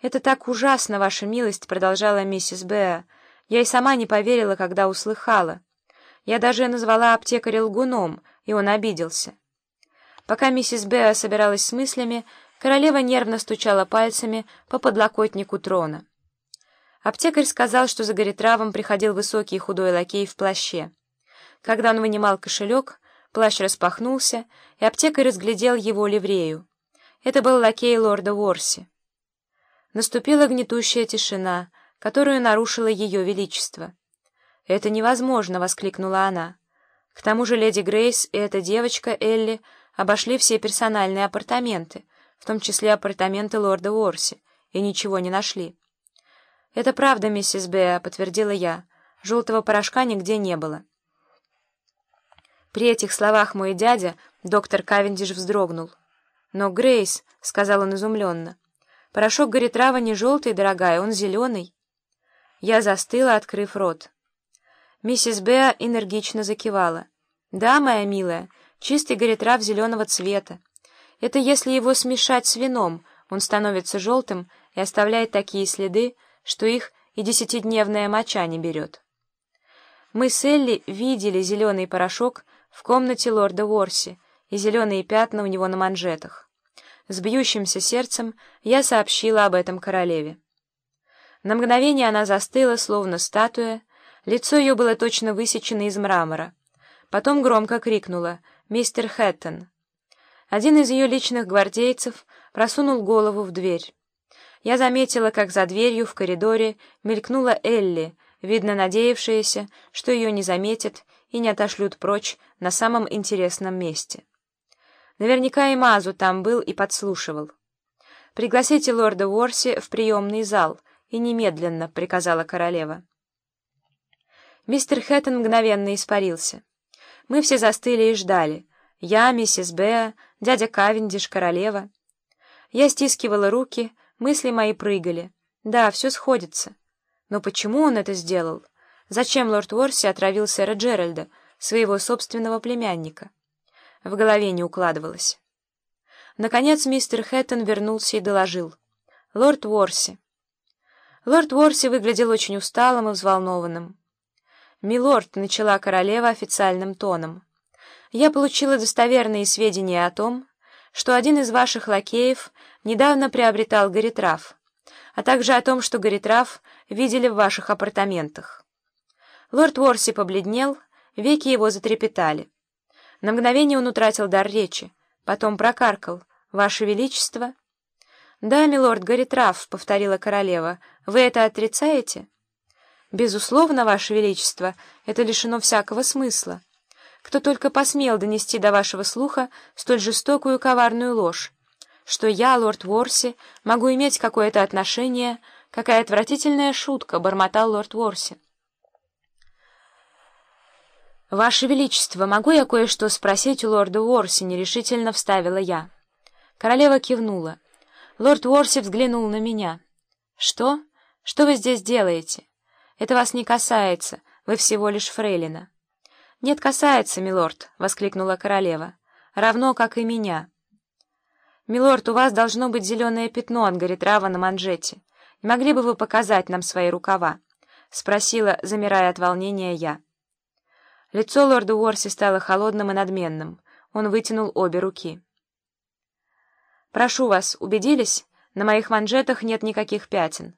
«Это так ужасно, ваша милость», — продолжала миссис Беа. «Я и сама не поверила, когда услыхала. Я даже назвала аптекаря лгуном, и он обиделся». Пока миссис Беа собиралась с мыслями, королева нервно стучала пальцами по подлокотнику трона. Аптекарь сказал, что за Горитравом приходил высокий худой лакей в плаще. Когда он вынимал кошелек, плащ распахнулся, и аптекарь разглядел его ливрею. Это был лакей лорда Ворси. Наступила гнетущая тишина, которую нарушило ее величество. «Это невозможно!» — воскликнула она. К тому же леди Грейс и эта девочка Элли обошли все персональные апартаменты, в том числе апартаменты лорда Уорси, и ничего не нашли. «Это правда, миссис Беа», — подтвердила я. «Желтого порошка нигде не было». При этих словах мой дядя, доктор Кавендиш, вздрогнул. «Но Грейс», — сказал он изумленно, — Порошок горитрава не желтый, дорогая, он зеленый. Я застыла, открыв рот. Миссис Беа энергично закивала. «Да, моя милая, чистый горитрав зеленого цвета. Это если его смешать с вином, он становится желтым и оставляет такие следы, что их и десятидневная моча не берет». Мы с Элли видели зеленый порошок в комнате лорда Ворси и зеленые пятна у него на манжетах. С бьющимся сердцем я сообщила об этом королеве. На мгновение она застыла, словно статуя, лицо ее было точно высечено из мрамора. Потом громко крикнула «Мистер Хэттон!». Один из ее личных гвардейцев просунул голову в дверь. Я заметила, как за дверью в коридоре мелькнула Элли, видно надеявшаяся, что ее не заметят и не отошлют прочь на самом интересном месте. Наверняка и Мазу там был и подслушивал. «Пригласите лорда Уорси в приемный зал, и немедленно», — приказала королева. Мистер Хэттон мгновенно испарился. Мы все застыли и ждали. Я, миссис Беа, дядя Кавендиш, королева. Я стискивала руки, мысли мои прыгали. Да, все сходится. Но почему он это сделал? Зачем лорд Уорси отравил сэра Джеральда, своего собственного племянника? В голове не укладывалось. Наконец мистер Хэттон вернулся и доложил. «Лорд Уорси». Лорд Уорси выглядел очень усталым и взволнованным. «Милорд», — начала королева официальным тоном, — «я получила достоверные сведения о том, что один из ваших лакеев недавно приобретал горитрав, а также о том, что горитрав видели в ваших апартаментах». Лорд Уорси побледнел, веки его затрепетали. На мгновение он утратил дар речи, потом прокаркал. «Ваше Величество?» «Да, милорд Горитрав», — повторила королева. «Вы это отрицаете?» «Безусловно, Ваше Величество, это лишено всякого смысла. Кто только посмел донести до вашего слуха столь жестокую коварную ложь, что я, лорд Ворси, могу иметь какое-то отношение, какая отвратительная шутка», — бормотал лорд Ворси. «Ваше Величество, могу я кое-что спросить у лорда Уорси?» — нерешительно вставила я. Королева кивнула. Лорд Уорси взглянул на меня. «Что? Что вы здесь делаете? Это вас не касается, вы всего лишь фрейлина». «Нет, касается, милорд», — воскликнула королева. «Равно, как и меня». «Милорд, у вас должно быть зеленое пятно от горитрава на манжете. Не могли бы вы показать нам свои рукава?» — спросила, замирая от волнения я. Лицо лорда Уорси стало холодным и надменным. Он вытянул обе руки. «Прошу вас, убедились? На моих манжетах нет никаких пятен».